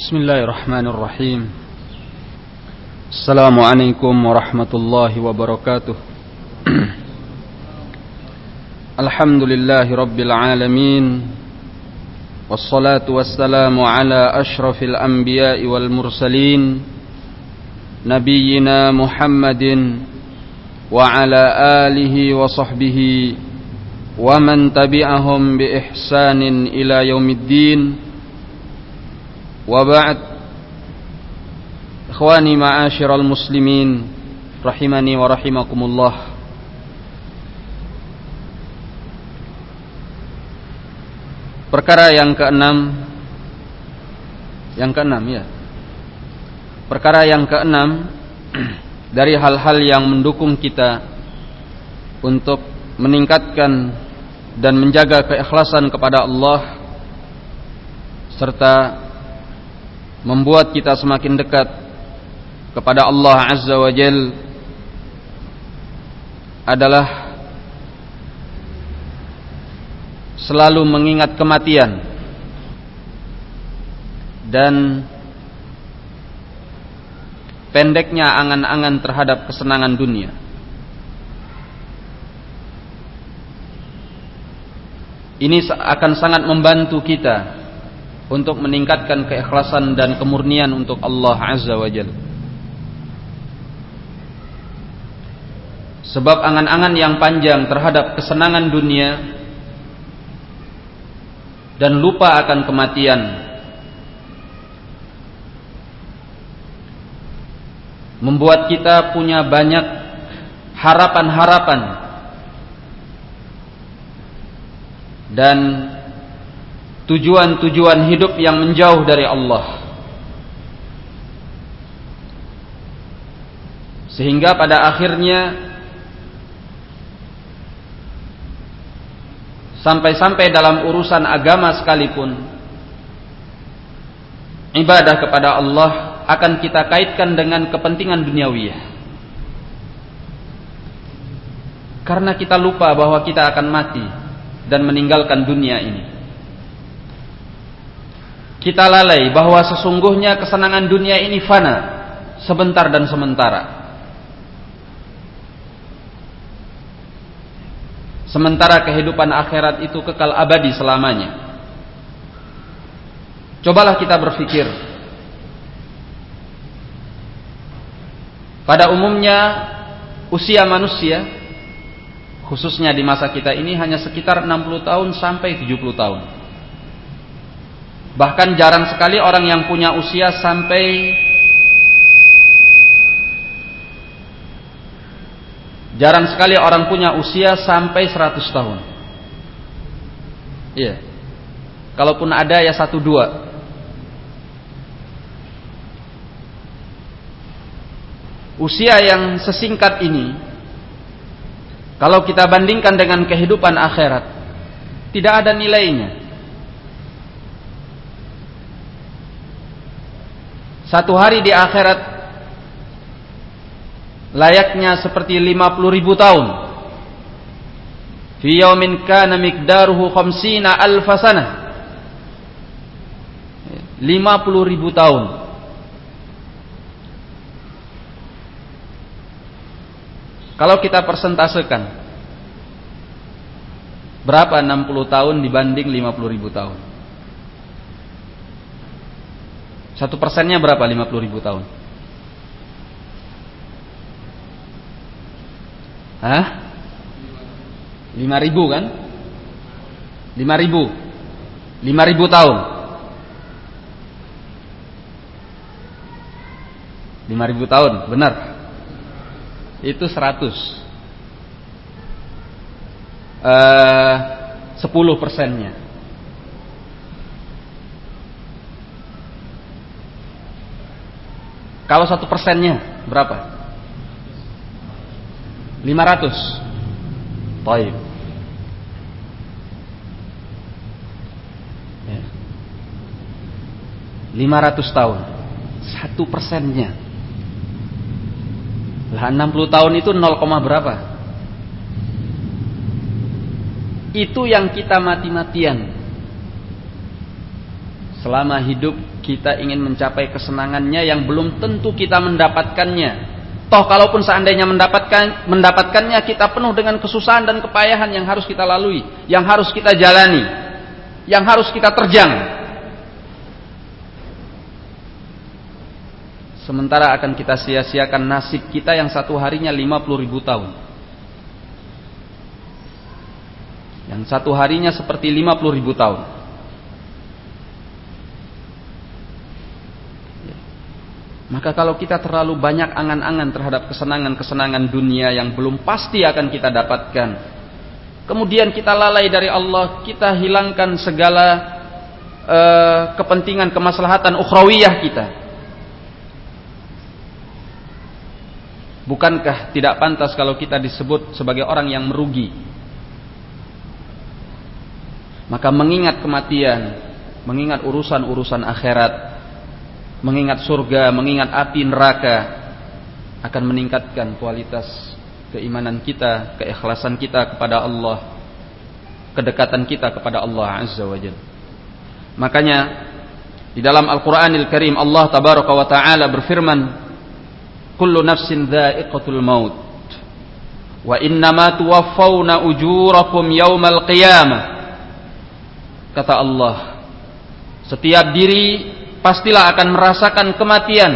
بسم الله الرحمن الرحيم. السلام عليكم ورحمة الله وبركاته. الحمد لله رب العالمين والصلاة والسلام على أشرف الأنبياء والمرسلين نبينا محمد وعلى آله وصحبه ومن تبعهم بإحسان إلى يوم الدين. وبعد إخواني معاشر المسلمين رحمني ورحمكم الله Perkara yang keenam Yang keenam ya Perkara yang keenam Dari hal-hal yang mendukung kita Untuk meningkatkan Dan menjaga keikhlasan kepada Allah Serta membuat kita semakin dekat kepada Allah Azza wa Jal adalah selalu mengingat kematian dan pendeknya angan-angan terhadap kesenangan dunia. Ini akan sangat membantu kita untuk meningkatkan keikhlasan dan kemurnian untuk Allah Azza wa Jalla. Sebab angan-angan yang panjang terhadap kesenangan dunia dan lupa akan kematian membuat kita punya banyak harapan-harapan dan tujuan-tujuan hidup yang menjauh dari Allah. Sehingga pada akhirnya sampai-sampai dalam urusan agama sekalipun ibadah kepada Allah akan kita kaitkan dengan kepentingan duniawiyah. Karena kita lupa bahwa kita akan mati dan meninggalkan dunia ini kita lalai bahwa sesungguhnya kesenangan dunia ini fana, sebentar dan sementara. Sementara kehidupan akhirat itu kekal abadi selamanya. Cobalah kita berpikir. Pada umumnya usia manusia khususnya di masa kita ini hanya sekitar 60 tahun sampai 70 tahun. Bahkan jarang sekali orang yang punya usia sampai Jarang sekali orang punya usia sampai 100 tahun. Iya. Kalaupun ada ya satu dua. Usia yang sesingkat ini kalau kita bandingkan dengan kehidupan akhirat tidak ada nilainya. Satu hari di akhirat layaknya seperti 50 ribu tahun. Fi yaumin kana miqdaruhu khamsina alfa sanah. 50 ribu tahun. Kalau kita persentasekan berapa 60 tahun dibanding 50 ribu tahun? Satu persennya berapa 50 ribu tahun? Hah? 5 ribu kan? 5 ribu 5 ribu tahun 5 ribu tahun, benar Itu 100 uh, 10 persennya Kalau satu persennya berapa? 500 Taib ya. 500 tahun Satu persennya Lah 60 tahun itu 0, berapa? Itu yang kita mati-matian Selama hidup kita ingin mencapai kesenangannya yang belum tentu kita mendapatkannya Toh kalaupun seandainya mendapatkan mendapatkannya kita penuh dengan kesusahan dan kepayahan yang harus kita lalui, yang harus kita jalani, yang harus kita terjang. Sementara akan kita sia-siakan nasib kita yang satu harinya 50 ribu tahun. Yang satu harinya seperti 50 ribu tahun. Maka kalau kita terlalu banyak angan-angan terhadap kesenangan-kesenangan dunia yang belum pasti akan kita dapatkan. Kemudian kita lalai dari Allah, kita hilangkan segala uh, kepentingan kemaslahatan ukhrawiyah kita. Bukankah tidak pantas kalau kita disebut sebagai orang yang merugi? Maka mengingat kematian, mengingat urusan-urusan akhirat, mengingat surga, mengingat api neraka akan meningkatkan kualitas keimanan kita, keikhlasan kita kepada Allah, kedekatan kita kepada Allah Azza wa Jalla. Makanya di dalam Al-Qur'anil Karim Allah tabaraka wa taala berfirman, "Kullu nafsin dha'iqatul maut wa innama tuwaffawna ujurakum yaumal qiyamah." Kata Allah, setiap diri pastilah akan merasakan kematian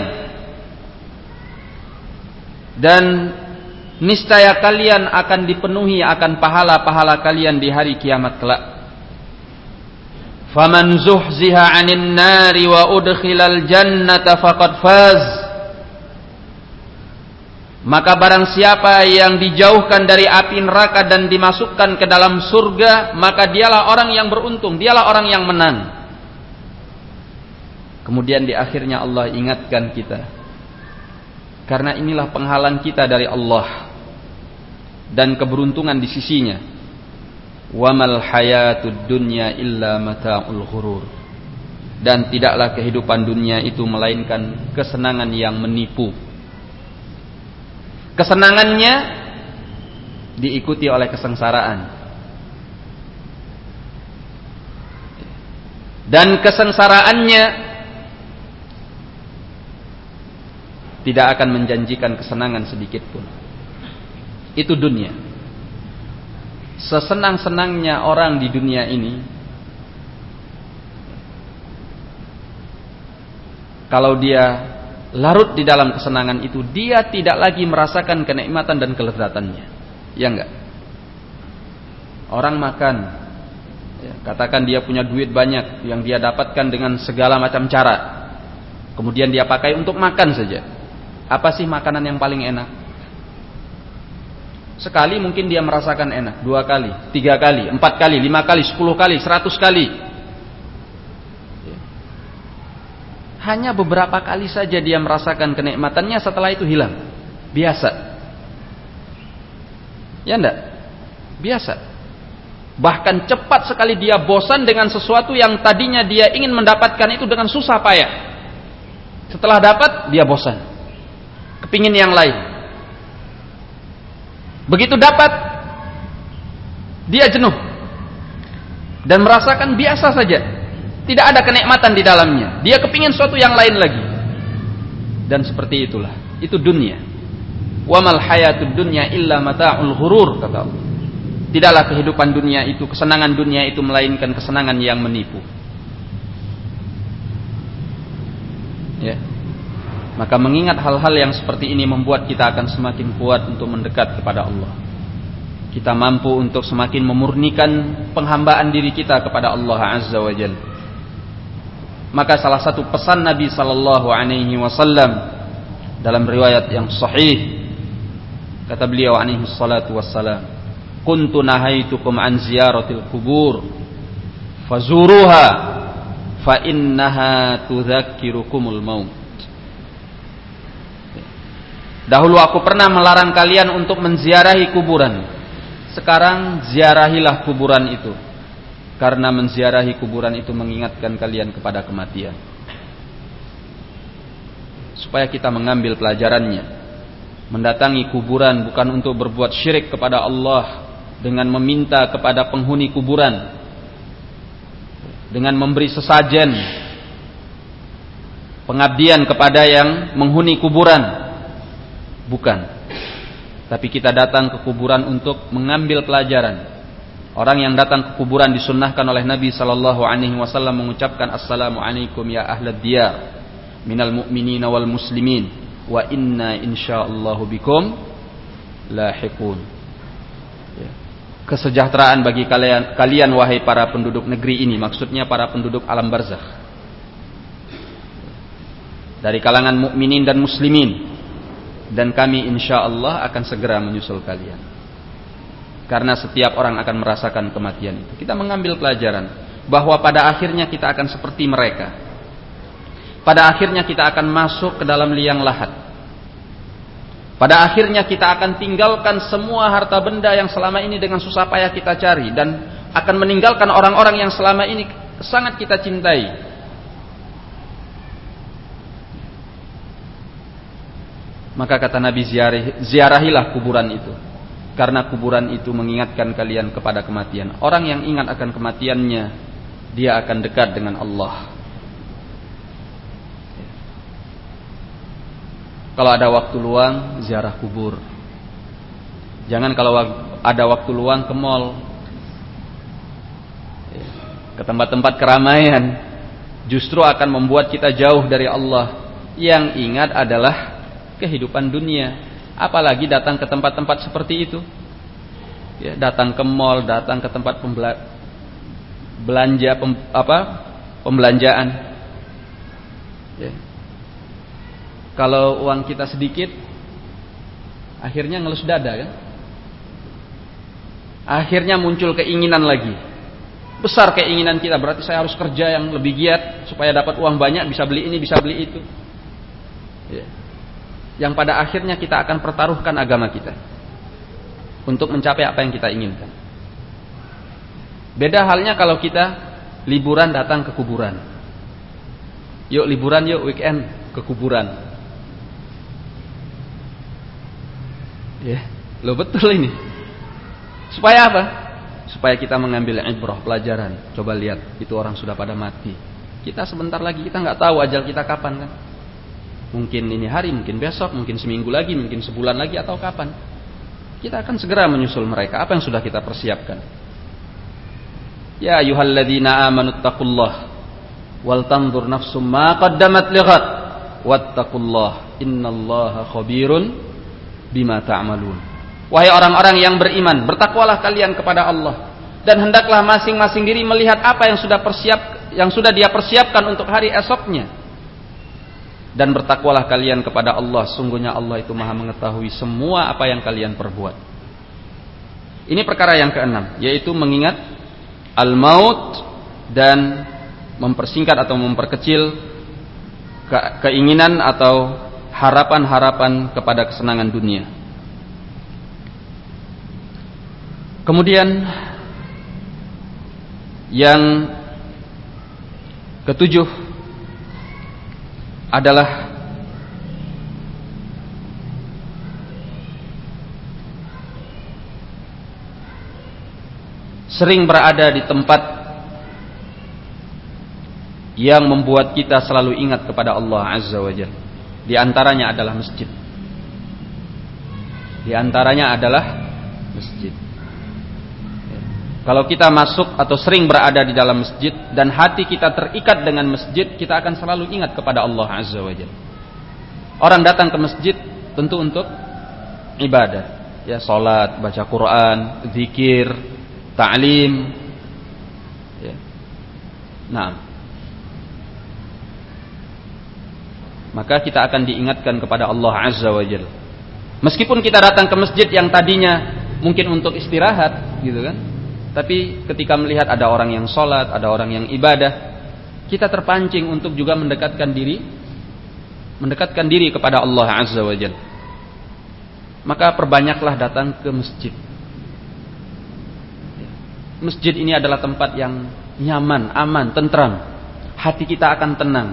dan niscaya kalian akan dipenuhi akan pahala-pahala kalian di hari kiamat kelak. Faman zuhziha 'anil nari wa udkhilal jannata faqad faz. Maka barang siapa yang dijauhkan dari api neraka dan dimasukkan ke dalam surga, maka dialah orang yang beruntung, dialah orang yang menang. Kemudian di akhirnya Allah ingatkan kita. Karena inilah penghalang kita dari Allah dan keberuntungan di sisinya. Wamal hayatud dunya illa mata'ul ghurur. Dan tidaklah kehidupan dunia itu melainkan kesenangan yang menipu. Kesenangannya diikuti oleh kesengsaraan. Dan kesengsaraannya tidak akan menjanjikan kesenangan sedikit pun. Itu dunia. Sesenang-senangnya orang di dunia ini, kalau dia larut di dalam kesenangan itu, dia tidak lagi merasakan kenikmatan dan kelezatannya. Ya enggak? Orang makan, ya, katakan dia punya duit banyak yang dia dapatkan dengan segala macam cara. Kemudian dia pakai untuk makan saja apa sih makanan yang paling enak? Sekali mungkin dia merasakan enak, dua kali, tiga kali, empat kali, lima kali, sepuluh kali, seratus kali. Hanya beberapa kali saja dia merasakan kenikmatannya, setelah itu hilang. Biasa. Ya enggak? Biasa. Bahkan cepat sekali dia bosan dengan sesuatu yang tadinya dia ingin mendapatkan itu dengan susah payah. Setelah dapat, dia bosan kepingin yang lain. Begitu dapat, dia jenuh dan merasakan biasa saja, tidak ada kenikmatan di dalamnya. Dia kepingin sesuatu yang lain lagi, dan seperti itulah. Itu dunia. Wamal hayatud dunya illa mata'ul ghurur kata Allah. Tidaklah kehidupan dunia itu, kesenangan dunia itu melainkan kesenangan yang menipu. Ya. Maka mengingat hal-hal yang seperti ini membuat kita akan semakin kuat untuk mendekat kepada Allah. Kita mampu untuk semakin memurnikan penghambaan diri kita kepada Allah Azza wa Jalla. Maka salah satu pesan Nabi sallallahu alaihi wasallam dalam riwayat yang sahih kata beliau alaihi salatu wassalam, "Kuntu nahaitukum an ziyaratil kubur fazuruha fa innaha tudzakkirukumul maut." Dahulu aku pernah melarang kalian untuk menziarahi kuburan. Sekarang ziarahilah kuburan itu. Karena menziarahi kuburan itu mengingatkan kalian kepada kematian. Supaya kita mengambil pelajarannya. Mendatangi kuburan bukan untuk berbuat syirik kepada Allah dengan meminta kepada penghuni kuburan dengan memberi sesajen pengabdian kepada yang menghuni kuburan. Bukan. Tapi kita datang ke kuburan untuk mengambil pelajaran. Orang yang datang ke kuburan disunnahkan oleh Nabi sallallahu alaihi wasallam mengucapkan assalamu alaikum ya ahlad diyar minal mu'minina wal muslimin wa inna insyaallahu bikum lahiqun. Ya. Kesejahteraan bagi kalian kalian wahai para penduduk negeri ini maksudnya para penduduk alam barzakh dari kalangan mukminin dan muslimin dan kami insya Allah akan segera menyusul kalian. Karena setiap orang akan merasakan kematian itu. Kita mengambil pelajaran bahwa pada akhirnya kita akan seperti mereka. Pada akhirnya kita akan masuk ke dalam liang lahat. Pada akhirnya kita akan tinggalkan semua harta benda yang selama ini dengan susah payah kita cari dan akan meninggalkan orang-orang yang selama ini sangat kita cintai Maka kata Nabi ziarah, ziarahilah kuburan itu. Karena kuburan itu mengingatkan kalian kepada kematian. Orang yang ingat akan kematiannya, dia akan dekat dengan Allah. Kalau ada waktu luang, ziarah kubur. Jangan kalau ada waktu luang ke mall. Ke tempat-tempat keramaian. Justru akan membuat kita jauh dari Allah. Yang ingat adalah kehidupan dunia. Apalagi datang ke tempat-tempat seperti itu. Ya, datang ke mall, datang ke tempat pembela belanja pem, apa? pembelanjaan. Ya. Kalau uang kita sedikit, akhirnya ngelus dada kan? Akhirnya muncul keinginan lagi. Besar keinginan kita, berarti saya harus kerja yang lebih giat supaya dapat uang banyak, bisa beli ini, bisa beli itu. Ya yang pada akhirnya kita akan pertaruhkan agama kita untuk mencapai apa yang kita inginkan. Beda halnya kalau kita liburan datang ke kuburan. Yuk liburan yuk weekend ke kuburan. Ya, lo betul ini. Supaya apa? Supaya kita mengambil ibrah pelajaran. Coba lihat, itu orang sudah pada mati. Kita sebentar lagi kita nggak tahu ajal kita kapan kan? Mungkin ini hari, mungkin besok, mungkin seminggu lagi, mungkin sebulan lagi atau kapan. Kita akan segera menyusul mereka. Apa yang sudah kita persiapkan? Ya ayuhalladzina amanu taqullah wal tanzur nafsum ma qaddamat lighat wattaqullah innallaha khabirun bima ta'malun. Wahai orang-orang yang beriman, bertakwalah kalian kepada Allah dan hendaklah masing-masing diri melihat apa yang sudah persiap yang sudah dia persiapkan untuk hari esoknya dan bertakwalah kalian kepada Allah. Sungguhnya Allah itu maha mengetahui semua apa yang kalian perbuat. Ini perkara yang keenam yaitu mengingat al-maut dan mempersingkat atau memperkecil ke keinginan atau harapan-harapan kepada kesenangan dunia. Kemudian yang ketujuh adalah sering berada di tempat yang membuat kita selalu ingat kepada Allah Azza wa Jalla. Di antaranya adalah masjid. Di antaranya adalah masjid. Kalau kita masuk atau sering berada di dalam masjid dan hati kita terikat dengan masjid, kita akan selalu ingat kepada Allah Azza wa Jalla. Orang datang ke masjid tentu untuk ibadah, ya salat, baca Quran, zikir, ta'lim. Ya. Nah. Maka kita akan diingatkan kepada Allah Azza wa Jalla. Meskipun kita datang ke masjid yang tadinya mungkin untuk istirahat, gitu kan? Tapi ketika melihat ada orang yang sholat, ada orang yang ibadah, kita terpancing untuk juga mendekatkan diri, mendekatkan diri kepada Allah Azza wa Jalla. Maka perbanyaklah datang ke masjid. Masjid ini adalah tempat yang nyaman, aman, tentram. Hati kita akan tenang.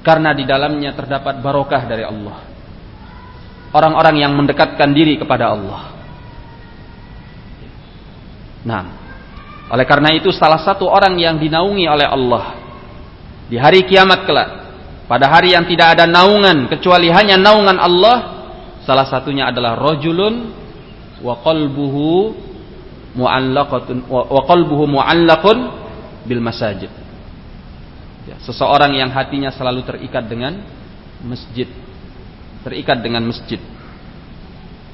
Karena di dalamnya terdapat barokah dari Allah. Orang-orang yang mendekatkan diri kepada Allah. Nah, oleh karena itu salah satu orang yang dinaungi oleh Allah di hari kiamat kelak pada hari yang tidak ada naungan kecuali hanya naungan Allah salah satunya adalah rajulun wa qalbuhu mu'allaqatun wa qalbuhu mu'allaqun bil masajid. Ya, seseorang yang hatinya selalu terikat dengan masjid terikat dengan masjid.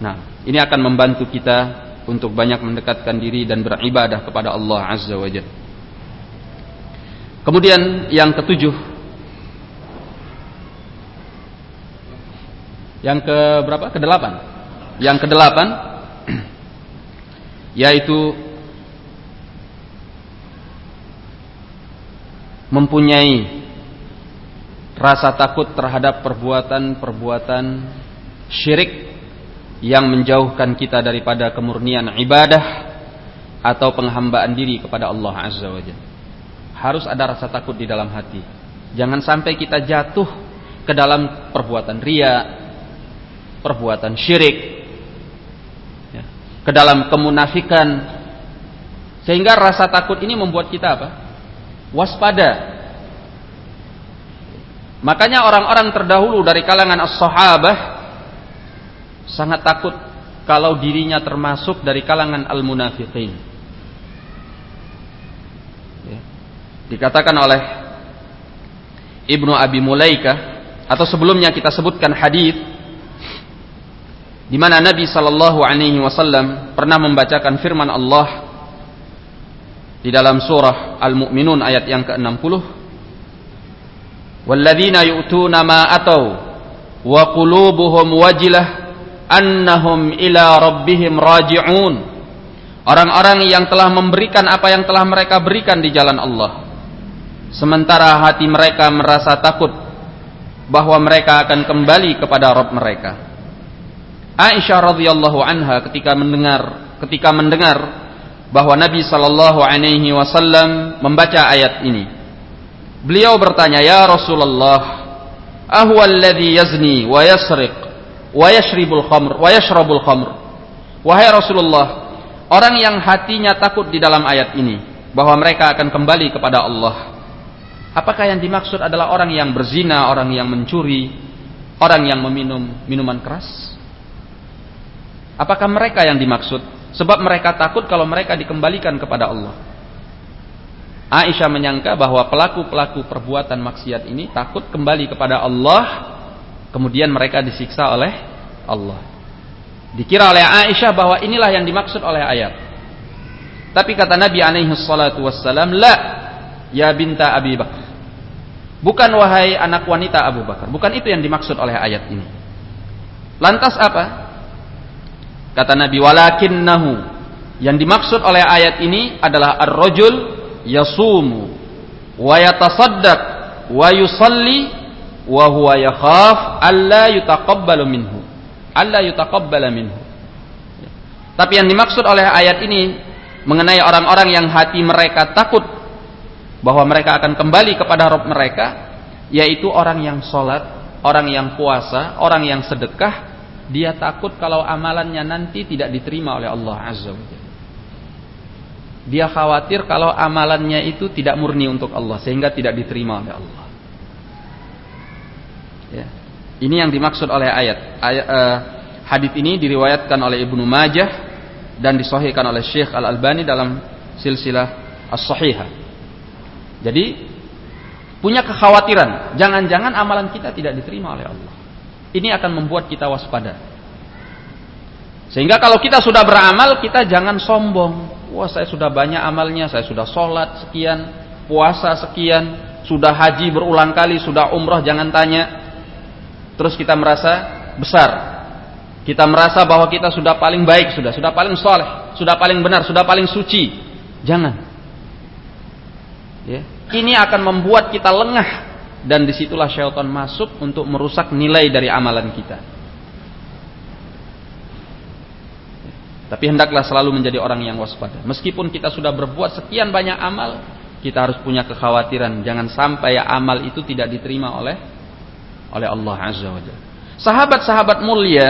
Nah ini akan membantu kita untuk banyak mendekatkan diri dan beribadah kepada Allah Azza wa Jalla. Kemudian yang ketujuh Yang ke berapa? Kedelapan. Yang kedelapan yaitu mempunyai rasa takut terhadap perbuatan-perbuatan syirik yang menjauhkan kita daripada kemurnian ibadah atau penghambaan diri kepada Allah Azza wa Jalla. Harus ada rasa takut di dalam hati. Jangan sampai kita jatuh ke dalam perbuatan ria, perbuatan syirik, ya, ke dalam kemunafikan, sehingga rasa takut ini membuat kita apa? Waspada. Makanya orang-orang terdahulu dari kalangan as-sahabah sangat takut kalau dirinya termasuk dari kalangan al-munafiqin. Ya. Dikatakan oleh Ibnu Abi Mulaika atau sebelumnya kita sebutkan hadis di mana Nabi sallallahu alaihi wasallam pernah membacakan firman Allah di dalam surah Al-Mu'minun ayat yang ke-60 Walladzina yu'tuna ma atau wa qulubuhum wajilah annahum ila rabbihim raji'un. Orang-orang yang telah memberikan apa yang telah mereka berikan di jalan Allah. Sementara hati mereka merasa takut bahwa mereka akan kembali kepada Rabb mereka. Aisyah radhiyallahu anha ketika mendengar ketika mendengar bahwa Nabi sallallahu alaihi wasallam membaca ayat ini. Beliau bertanya ya Rasulullah ahwa alladhi yazni wa yasriq wa yashribul khamr wa yashrabul khamr. Wahai Rasulullah orang yang hatinya takut di dalam ayat ini bahwa mereka akan kembali kepada Allah. Apakah yang dimaksud adalah orang yang berzina orang yang mencuri orang yang meminum minuman keras? Apakah mereka yang dimaksud? Sebab mereka takut kalau mereka dikembalikan kepada Allah. Aisyah menyangka bahwa pelaku-pelaku perbuatan maksiat ini takut kembali kepada Allah Kemudian mereka disiksa oleh Allah. Dikira oleh Aisyah bahwa inilah yang dimaksud oleh ayat. Tapi kata Nabi alaihi salatu wassalam, "La ya binta Abi Bakar." Bukan wahai anak wanita Abu Bakar. Bukan itu yang dimaksud oleh ayat ini. Lantas apa? Kata Nabi, "Walakinnahu." Yang dimaksud oleh ayat ini adalah ar-rajul yasumu wa yatasaddaq wa yusalli wa huwa yakhaf alla yutaqabbalu minhu. Alla yutaqabbala minhu. Tapi yang dimaksud oleh ayat ini mengenai orang-orang yang hati mereka takut bahwa mereka akan kembali kepada Rabb mereka yaitu orang yang sholat orang yang puasa orang yang sedekah dia takut kalau amalannya nanti tidak diterima oleh Allah Azza wa dia khawatir kalau amalannya itu tidak murni untuk Allah sehingga tidak diterima oleh Allah Ya. Ini yang dimaksud oleh ayat. ayat uh, hadis ini diriwayatkan oleh Ibnu Majah dan disahihkan oleh Syekh Al Albani dalam silsilah as-sahihah. Jadi punya kekhawatiran, jangan-jangan amalan kita tidak diterima oleh Allah. Ini akan membuat kita waspada. Sehingga kalau kita sudah beramal, kita jangan sombong. Wah, saya sudah banyak amalnya, saya sudah sholat sekian, puasa sekian, sudah haji berulang kali, sudah umroh, jangan tanya terus kita merasa besar. Kita merasa bahwa kita sudah paling baik, sudah sudah paling soleh, sudah paling benar, sudah paling suci. Jangan. Ya. Ini akan membuat kita lengah dan di situlah syaitan masuk untuk merusak nilai dari amalan kita. Tapi hendaklah selalu menjadi orang yang waspada. Meskipun kita sudah berbuat sekian banyak amal, kita harus punya kekhawatiran jangan sampai amal itu tidak diterima oleh oleh Allah Azza wa Jalla. Sahabat-sahabat mulia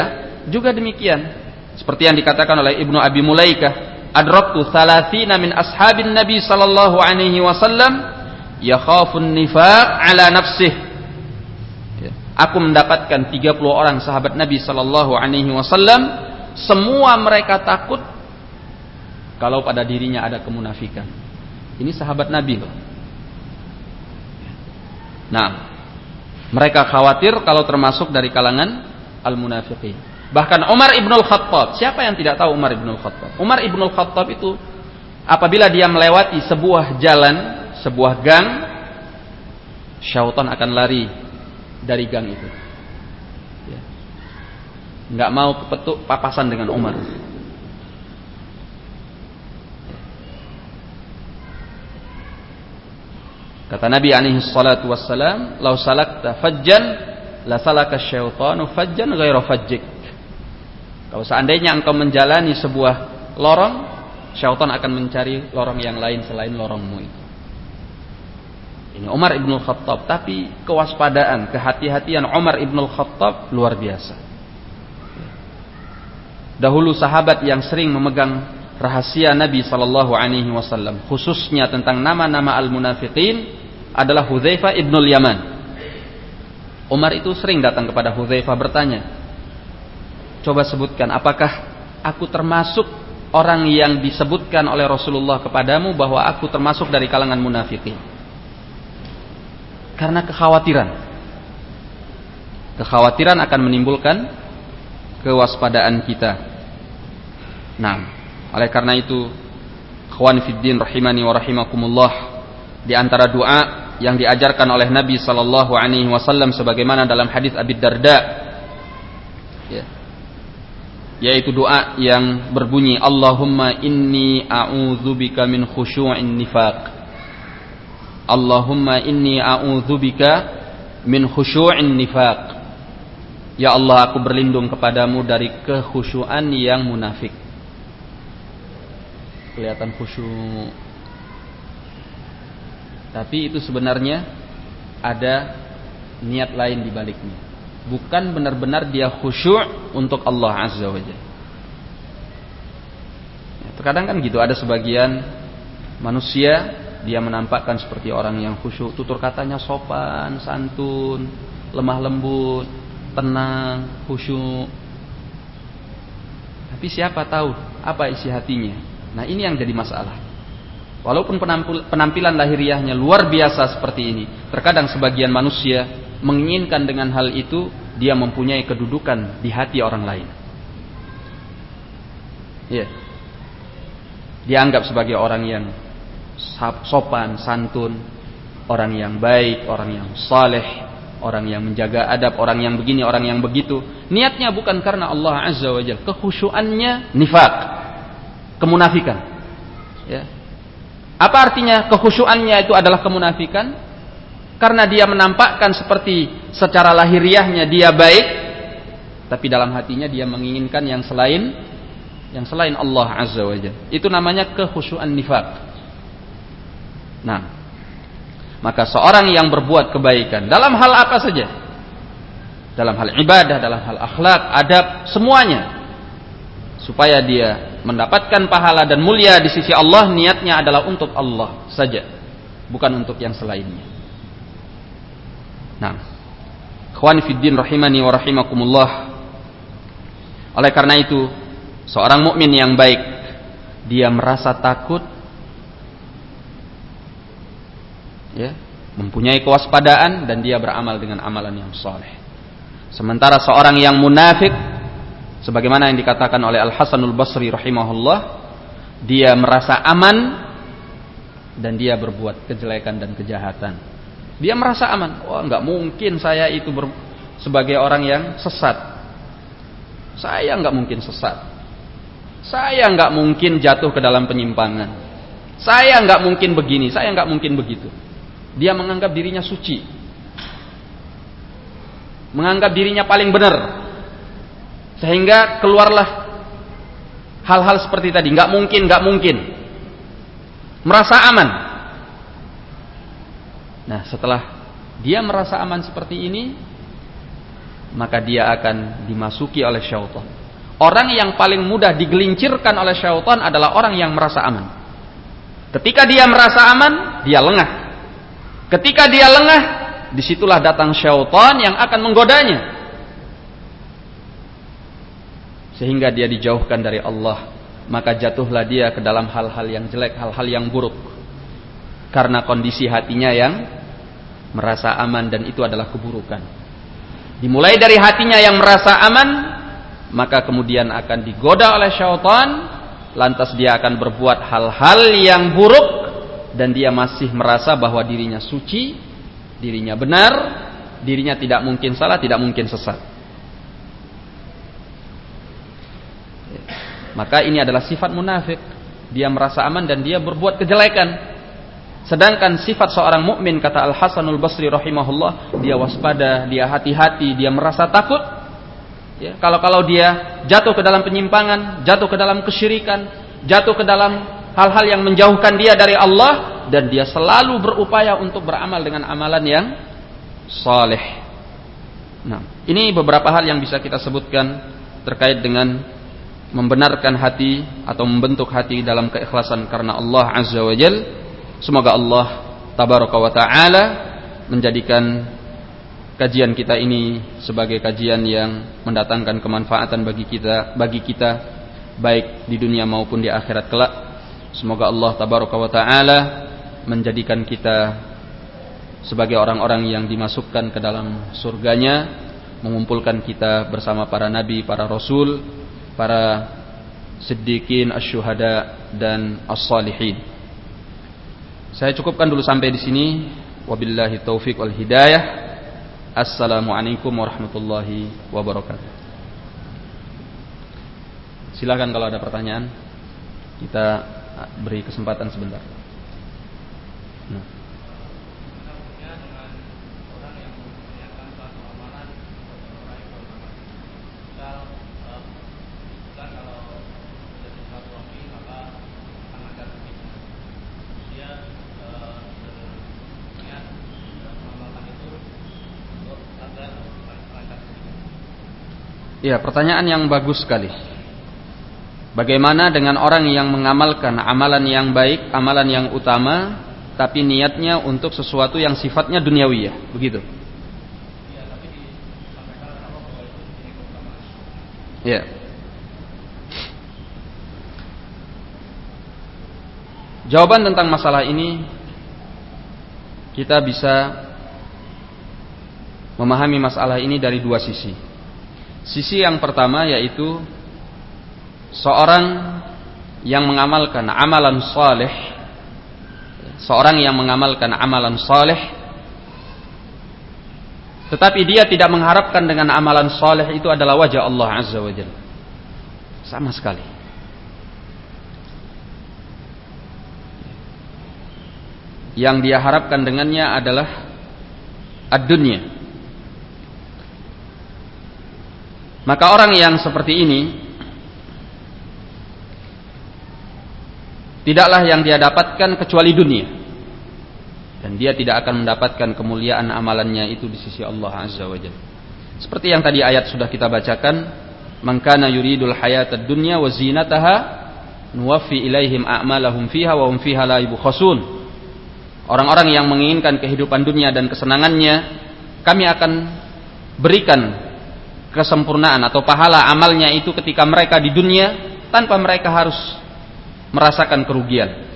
juga demikian. Seperti yang dikatakan oleh Ibnu Abi Mulaikah, adraktu thalathina min ashabin Nabi sallallahu alaihi wasallam yakhafun nifaq ala nafsih aku mendapatkan 30 orang sahabat Nabi sallallahu alaihi wasallam semua mereka takut kalau pada dirinya ada kemunafikan. Ini sahabat Nabi loh. Nah, mereka khawatir kalau termasuk dari kalangan al-munafiqin. Bahkan Umar ibn al-Khattab, siapa yang tidak tahu Umar ibn al-Khattab? Umar ibn al-Khattab itu apabila dia melewati sebuah jalan, sebuah gang, syaitan akan lari dari gang itu. Ya. Nggak mau kepetuk papasan dengan Umar. Kata Nabi alaihi salatu wassalam, "Lau salakta fajjan la salaka syaitanu fajjan ghaira fajjik." Kalau seandainya engkau menjalani sebuah lorong, syaitan akan mencari lorong yang lain selain lorongmu itu. Ini Umar ibn Khattab, tapi kewaspadaan, kehati-hatian Umar ibn Khattab luar biasa. Dahulu sahabat yang sering memegang rahasia Nabi Shallallahu Alaihi Wasallam khususnya tentang nama-nama al munafiqin adalah Hudzaifah ibnul Yaman. Umar itu sering datang kepada Hudzaifah bertanya, coba sebutkan apakah aku termasuk orang yang disebutkan oleh Rasulullah kepadamu bahwa aku termasuk dari kalangan munafikin. Karena kekhawatiran. Kekhawatiran akan menimbulkan kewaspadaan kita. Nah, oleh karena itu, khwan fiddin rahimani wa rahimakumullah, di antara doa yang diajarkan oleh Nabi sallallahu alaihi wasallam sebagaimana dalam hadis Abi Darda ya, yaitu doa yang berbunyi Allahumma inni a'udzubika min khusyu'in nifaq. Allahumma inni a'udzubika min khusyu'in nifaq. Ya Allah aku berlindung kepadamu dari kekhusyuan yang munafik kelihatan khusyuk. Tapi itu sebenarnya ada niat lain di baliknya. Bukan benar-benar dia khusyuk untuk Allah Azza wa Jalla. Ya, terkadang kan gitu ada sebagian manusia dia menampakkan seperti orang yang khusyuk, tutur katanya sopan, santun, lemah lembut, tenang, khusyuk. Tapi siapa tahu apa isi hatinya? Nah ini yang jadi masalah. Walaupun penampilan lahiriahnya luar biasa seperti ini, terkadang sebagian manusia menginginkan dengan hal itu dia mempunyai kedudukan di hati orang lain. Ya. Dianggap sebagai orang yang sopan, santun, orang yang baik, orang yang saleh, orang yang menjaga adab, orang yang begini, orang yang begitu. Niatnya bukan karena Allah Azza wa Jalla, kekhusyuannya nifak kemunafikan. Ya. Apa artinya kekhusyuannya itu adalah kemunafikan? Karena dia menampakkan seperti secara lahiriahnya dia baik, tapi dalam hatinya dia menginginkan yang selain yang selain Allah Azza wa Jalla. Itu namanya kekhusyuan nifak. Nah, maka seorang yang berbuat kebaikan dalam hal apa saja, dalam hal ibadah, dalam hal akhlak, adab, semuanya, supaya dia mendapatkan pahala dan mulia di sisi Allah niatnya adalah untuk Allah saja bukan untuk yang selainnya. Nah khwan fiddin rahimani wa rahimakumullah. Oleh karena itu seorang mukmin yang baik dia merasa takut ya mempunyai kewaspadaan dan dia beramal dengan amalan yang soleh sementara seorang yang munafik sebagaimana yang dikatakan oleh Al Hasanul Basri rahimahullah dia merasa aman dan dia berbuat kejelekan dan kejahatan. Dia merasa aman. Wah oh, nggak mungkin saya itu ber, sebagai orang yang sesat. Saya nggak mungkin sesat. Saya nggak mungkin jatuh ke dalam penyimpangan. Saya nggak mungkin begini. Saya nggak mungkin begitu. Dia menganggap dirinya suci. Menganggap dirinya paling benar sehingga keluarlah hal-hal seperti tadi. Nggak mungkin, nggak mungkin. Merasa aman. Nah, setelah dia merasa aman seperti ini, maka dia akan dimasuki oleh syaitan. Orang yang paling mudah digelincirkan oleh syaitan adalah orang yang merasa aman. Ketika dia merasa aman, dia lengah. Ketika dia lengah, di situlah datang syaitan yang akan menggodanya. Sehingga dia dijauhkan dari Allah. Maka jatuhlah dia ke dalam hal-hal yang jelek, hal-hal yang buruk. Karena kondisi hatinya yang merasa aman dan itu adalah keburukan. Dimulai dari hatinya yang merasa aman, maka kemudian akan digoda oleh syaitan, lantas dia akan berbuat hal-hal yang buruk dan dia masih merasa bahwa dirinya suci, dirinya benar, dirinya tidak mungkin salah, tidak mungkin sesat. Maka ini adalah sifat munafik. Dia merasa aman dan dia berbuat kejelekan. Sedangkan sifat seorang mukmin kata Al Hasanul Basri rahimahullah, dia waspada, dia hati-hati, dia merasa takut. Ya, kalau kalau dia jatuh ke dalam penyimpangan, jatuh ke dalam kesyirikan, jatuh ke dalam hal-hal yang menjauhkan dia dari Allah dan dia selalu berupaya untuk beramal dengan amalan yang saleh. Nah, ini beberapa hal yang bisa kita sebutkan terkait dengan membenarkan hati atau membentuk hati dalam keikhlasan karena Allah Azza wa Jalla Semoga Allah tabaraka wa taala menjadikan kajian kita ini sebagai kajian yang mendatangkan kemanfaatan bagi kita bagi kita baik di dunia maupun di akhirat kelak. Semoga Allah tabaraka wa taala menjadikan kita sebagai orang-orang yang dimasukkan ke dalam surganya, mengumpulkan kita bersama para nabi, para rasul, para siddiqin, asyuhada dan as-salihin. Saya cukupkan dulu sampai di sini. Wabillahi taufik wal hidayah. Assalamualaikum warahmatullahi wabarakatuh. Silakan kalau ada pertanyaan. Kita beri kesempatan sebentar. Ya, pertanyaan yang bagus sekali. Bagaimana dengan orang yang mengamalkan amalan yang baik, amalan yang utama, tapi niatnya untuk sesuatu yang sifatnya duniawi ya, begitu? Ya. Jawaban tentang masalah ini kita bisa memahami masalah ini dari dua sisi. Sisi yang pertama yaitu seorang yang mengamalkan amalan saleh, seorang yang mengamalkan amalan saleh, tetapi dia tidak mengharapkan dengan amalan saleh itu adalah wajah Allah Azza wa Jalla. Sama sekali. Yang dia harapkan dengannya adalah ad-dunya, Maka orang yang seperti ini tidaklah yang dia dapatkan kecuali dunia. Dan dia tidak akan mendapatkan kemuliaan amalannya itu di sisi Allah Azza wa Jalla. Seperti yang tadi ayat sudah kita bacakan, "Man kana yuridul hayatad dunya wa zinataha nuwaffi ilaihim a'malahum fiha wa hum fiha la yubkhasun." Orang-orang yang menginginkan kehidupan dunia dan kesenangannya, kami akan berikan kesempurnaan atau pahala amalnya itu ketika mereka di dunia tanpa mereka harus merasakan kerugian.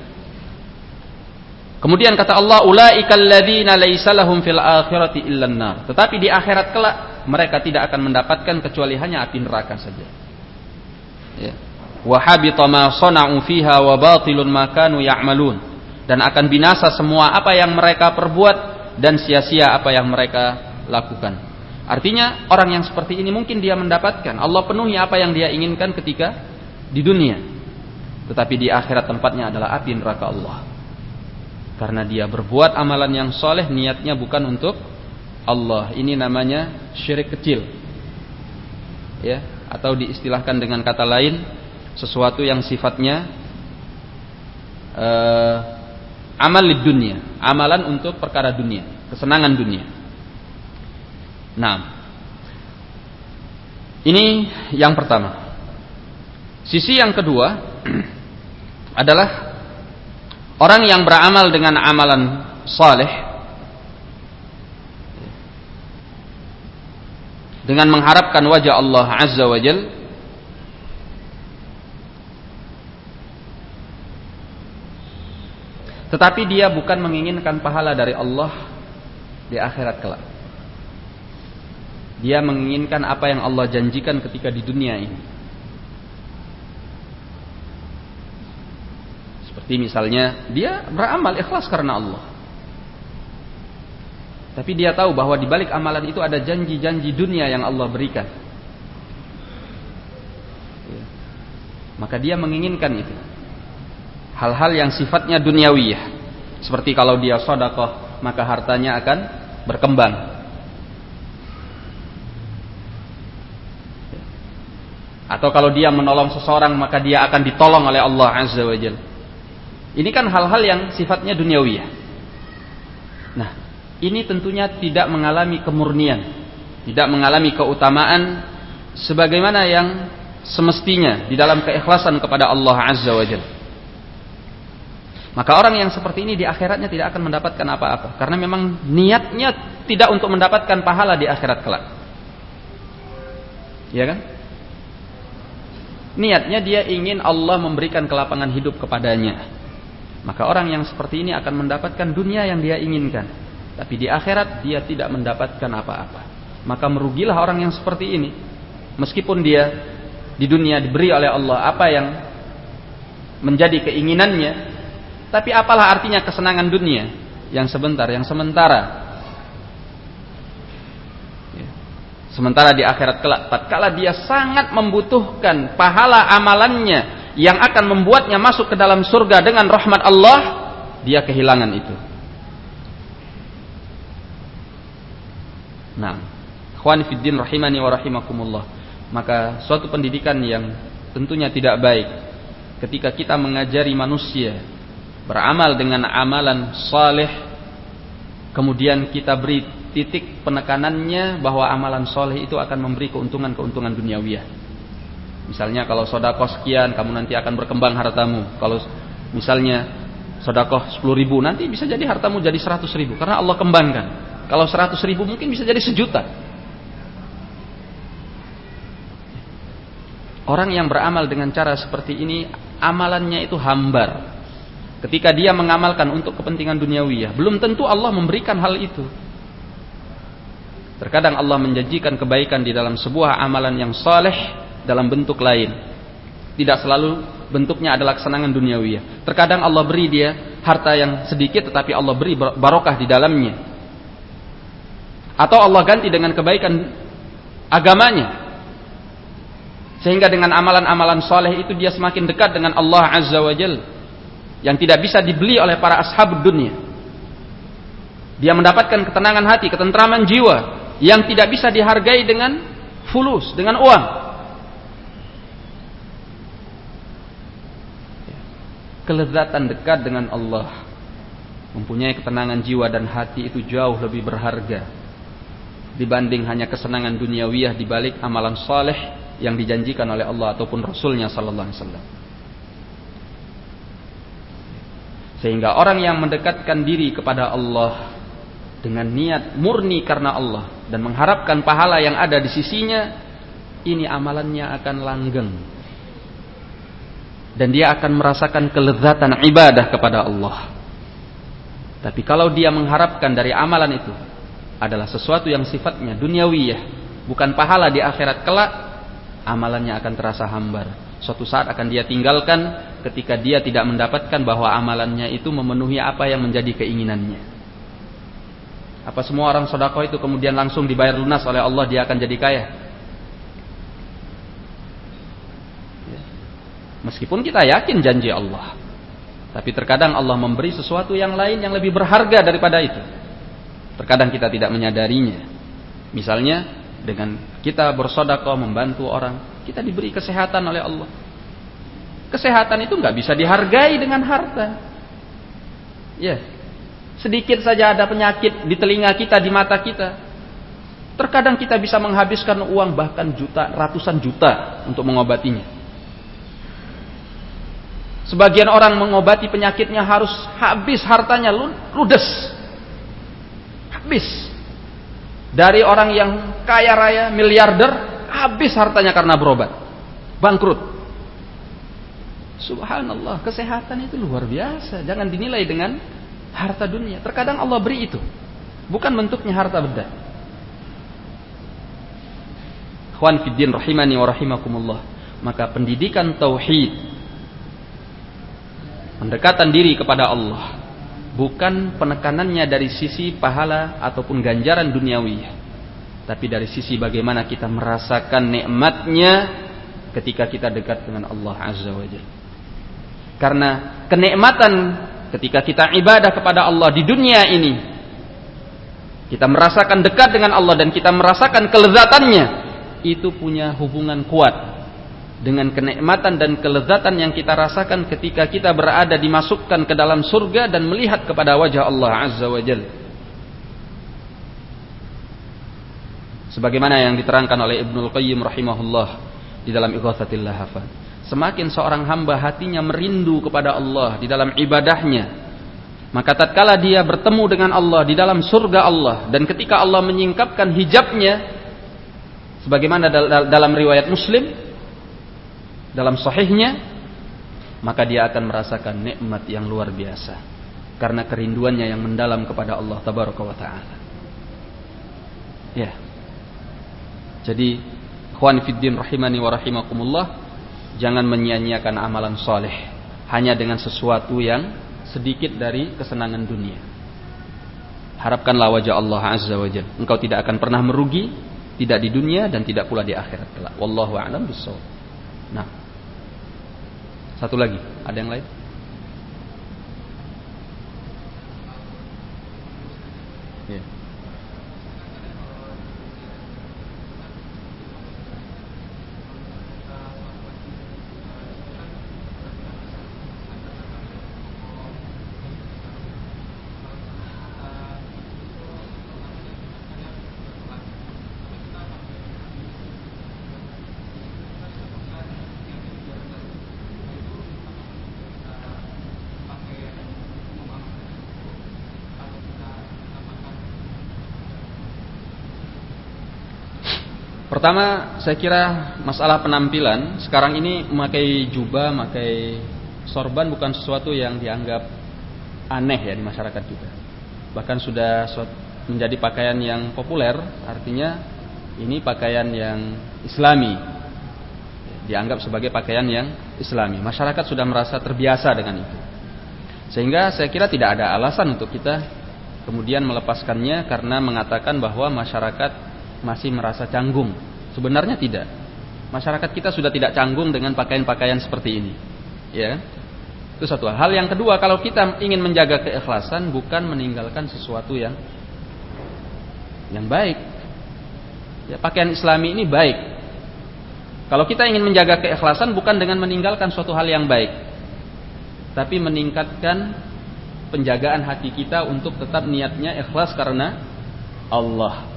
Kemudian kata Allah, "Ulaikal ladzina laisa lahum fil akhirati illan nar." Tetapi di akhirat kelak mereka tidak akan mendapatkan kecuali hanya api neraka saja. Ya. Wa habita ma sana'u fiha. Dan akan binasa semua apa yang mereka perbuat dan sia-sia apa yang mereka lakukan. Artinya orang yang seperti ini mungkin dia mendapatkan Allah penuhi apa yang dia inginkan ketika di dunia. Tetapi di akhirat tempatnya adalah api neraka Allah. Karena dia berbuat amalan yang soleh niatnya bukan untuk Allah. Ini namanya syirik kecil. Ya, atau diistilahkan dengan kata lain sesuatu yang sifatnya uh, amal di dunia, amalan untuk perkara dunia, kesenangan dunia. Nah, ini yang pertama. Sisi yang kedua adalah orang yang beramal dengan amalan saleh dengan mengharapkan wajah Allah Azza wa Jal tetapi dia bukan menginginkan pahala dari Allah di akhirat kelak dia menginginkan apa yang Allah janjikan ketika di dunia ini seperti misalnya dia beramal ikhlas karena Allah tapi dia tahu bahwa di balik amalan itu ada janji-janji dunia yang Allah berikan. Ya. Maka dia menginginkan itu. Hal-hal yang sifatnya duniawiyah. Seperti kalau dia sodakoh, maka hartanya akan berkembang. Atau kalau dia menolong seseorang, maka dia akan ditolong oleh Allah Azza wa Jal. Ini kan hal-hal yang sifatnya duniawiyah. Nah, ini tentunya tidak mengalami kemurnian, tidak mengalami keutamaan sebagaimana yang semestinya di dalam keikhlasan kepada Allah Azza wa Jalla. Maka orang yang seperti ini di akhiratnya tidak akan mendapatkan apa-apa karena memang niatnya tidak untuk mendapatkan pahala di akhirat kelak. Ya kan? Niatnya dia ingin Allah memberikan kelapangan hidup kepadanya. Maka orang yang seperti ini akan mendapatkan dunia yang dia inginkan. Tapi di akhirat dia tidak mendapatkan apa-apa. Maka merugilah orang yang seperti ini. Meskipun dia di dunia diberi oleh Allah apa yang menjadi keinginannya, tapi apalah artinya kesenangan dunia yang sebentar, yang sementara. Ya. Sementara di akhirat kelak, tatkala dia sangat membutuhkan pahala amalannya yang akan membuatnya masuk ke dalam surga dengan rahmat Allah, dia kehilangan itu. Nah, ikhwan fiddin rahimani wa rahimakumullah. Maka suatu pendidikan yang tentunya tidak baik ketika kita mengajari manusia beramal dengan amalan saleh kemudian kita beri titik penekanannya bahwa amalan soleh itu akan memberi keuntungan-keuntungan duniawiyah. Misalnya kalau sodakoh sekian, kamu nanti akan berkembang hartamu. Kalau misalnya sodakoh 10 ribu, nanti bisa jadi hartamu jadi 100 ribu. Karena Allah kembangkan. Kalau 100 ribu mungkin bisa jadi sejuta. Orang yang beramal dengan cara seperti ini, amalannya itu hambar. Ketika dia mengamalkan untuk kepentingan duniawiyah, belum tentu Allah memberikan hal itu. Terkadang Allah menjanjikan kebaikan di dalam sebuah amalan yang saleh dalam bentuk lain. Tidak selalu bentuknya adalah kesenangan duniawiyah. Terkadang Allah beri dia harta yang sedikit tetapi Allah beri barokah di dalamnya atau Allah ganti dengan kebaikan agamanya sehingga dengan amalan-amalan soleh itu dia semakin dekat dengan Allah Azza wa Jal yang tidak bisa dibeli oleh para ashab dunia dia mendapatkan ketenangan hati ketentraman jiwa yang tidak bisa dihargai dengan fulus dengan uang. Kelezatan dekat dengan Allah. Mempunyai ketenangan jiwa dan hati itu jauh lebih berharga dibanding hanya kesenangan duniawiyah di balik amalan saleh yang dijanjikan oleh Allah ataupun Rasulnya Sallallahu Alaihi Wasallam. Sehingga orang yang mendekatkan diri kepada Allah dengan niat murni karena Allah dan mengharapkan pahala yang ada di sisinya, ini amalannya akan langgeng. Dan dia akan merasakan kelezatan ibadah kepada Allah. Tapi kalau dia mengharapkan dari amalan itu adalah sesuatu yang sifatnya duniawiyah, bukan pahala di akhirat kelak, amalannya akan terasa hambar. Suatu saat akan dia tinggalkan ketika dia tidak mendapatkan bahwa amalannya itu memenuhi apa yang menjadi keinginannya. Apa semua orang sodako itu kemudian langsung dibayar lunas oleh Allah dia akan jadi kaya? Ya. Meskipun kita yakin janji Allah. Tapi terkadang Allah memberi sesuatu yang lain yang lebih berharga daripada itu. Terkadang kita tidak menyadarinya. Misalnya dengan kita bersodakoh membantu orang, kita diberi kesehatan oleh Allah. Kesehatan itu nggak bisa dihargai dengan harta. Ya, sedikit saja ada penyakit di telinga kita, di mata kita. Terkadang kita bisa menghabiskan uang bahkan juta, ratusan juta untuk mengobatinya. Sebagian orang mengobati penyakitnya harus habis hartanya ludes habis dari orang yang kaya raya, miliarder, habis hartanya karena berobat. Bangkrut. Subhanallah, kesehatan itu luar biasa. Jangan dinilai dengan harta dunia. Terkadang Allah beri itu. Bukan bentuknya harta benda. Khwan fiddin rahimani wa rahimakumullah. Maka pendidikan tauhid pendekatan diri kepada Allah bukan penekanannya dari sisi pahala ataupun ganjaran duniawi tapi dari sisi bagaimana kita merasakan nikmatnya ketika kita dekat dengan Allah Azza wa Jalla karena kenikmatan ketika kita ibadah kepada Allah di dunia ini kita merasakan dekat dengan Allah dan kita merasakan kelezatannya itu punya hubungan kuat dengan kenikmatan dan kelezatan yang kita rasakan ketika kita berada dimasukkan ke dalam surga dan melihat kepada wajah Allah Azza wa Jalla. Sebagaimana yang diterangkan oleh Ibnul Qayyim rahimahullah di dalam Ighatsatil Lahafan. Semakin seorang hamba hatinya merindu kepada Allah di dalam ibadahnya, maka tatkala dia bertemu dengan Allah di dalam surga Allah dan ketika Allah menyingkapkan hijabnya sebagaimana dalam riwayat Muslim dalam sahihnya maka dia akan merasakan nikmat yang luar biasa karena kerinduannya yang mendalam kepada Allah tabaraka wa taala. Ya. Jadi, ikhwan fiddin rahimani wa rahimakumullah, jangan menyia-nyiakan amalan soleh hanya dengan sesuatu yang sedikit dari kesenangan dunia. Harapkanlah wajah Allah Azza wa Jalla. Engkau tidak akan pernah merugi, tidak di dunia dan tidak pula di akhirat kelak. Wallahu a'lam bishawab. Nah. Satu lagi, ada yang lain? Pertama, saya kira masalah penampilan sekarang ini memakai jubah, memakai sorban bukan sesuatu yang dianggap aneh ya di masyarakat juga. Bahkan sudah menjadi pakaian yang populer, artinya ini pakaian yang islami. Dianggap sebagai pakaian yang islami. Masyarakat sudah merasa terbiasa dengan itu. Sehingga saya kira tidak ada alasan untuk kita kemudian melepaskannya karena mengatakan bahwa masyarakat masih merasa canggung. Sebenarnya tidak. Masyarakat kita sudah tidak canggung dengan pakaian-pakaian seperti ini. Ya. Itu satu hal. Hal yang kedua, kalau kita ingin menjaga keikhlasan bukan meninggalkan sesuatu yang yang baik. Ya, pakaian Islami ini baik. Kalau kita ingin menjaga keikhlasan bukan dengan meninggalkan suatu hal yang baik, tapi meningkatkan penjagaan hati kita untuk tetap niatnya ikhlas karena Allah.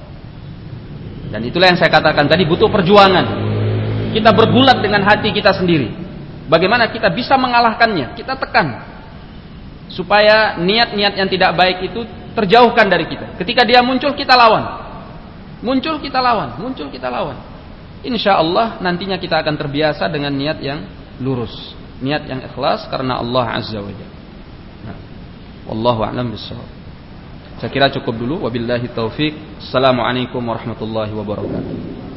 Dan itulah yang saya katakan tadi butuh perjuangan. Kita bergulat dengan hati kita sendiri. Bagaimana kita bisa mengalahkannya? Kita tekan. Supaya niat-niat yang tidak baik itu terjauhkan dari kita. Ketika dia muncul kita lawan. Muncul kita lawan, muncul kita lawan. Insya Allah nantinya kita akan terbiasa dengan niat yang lurus. Niat yang ikhlas karena Allah Azza wa Jalla. Nah, Wallahu a'lam bishawab. Saya kira cukup dulu. Wabillahi taufik. Assalamualaikum warahmatullahi wabarakatuh.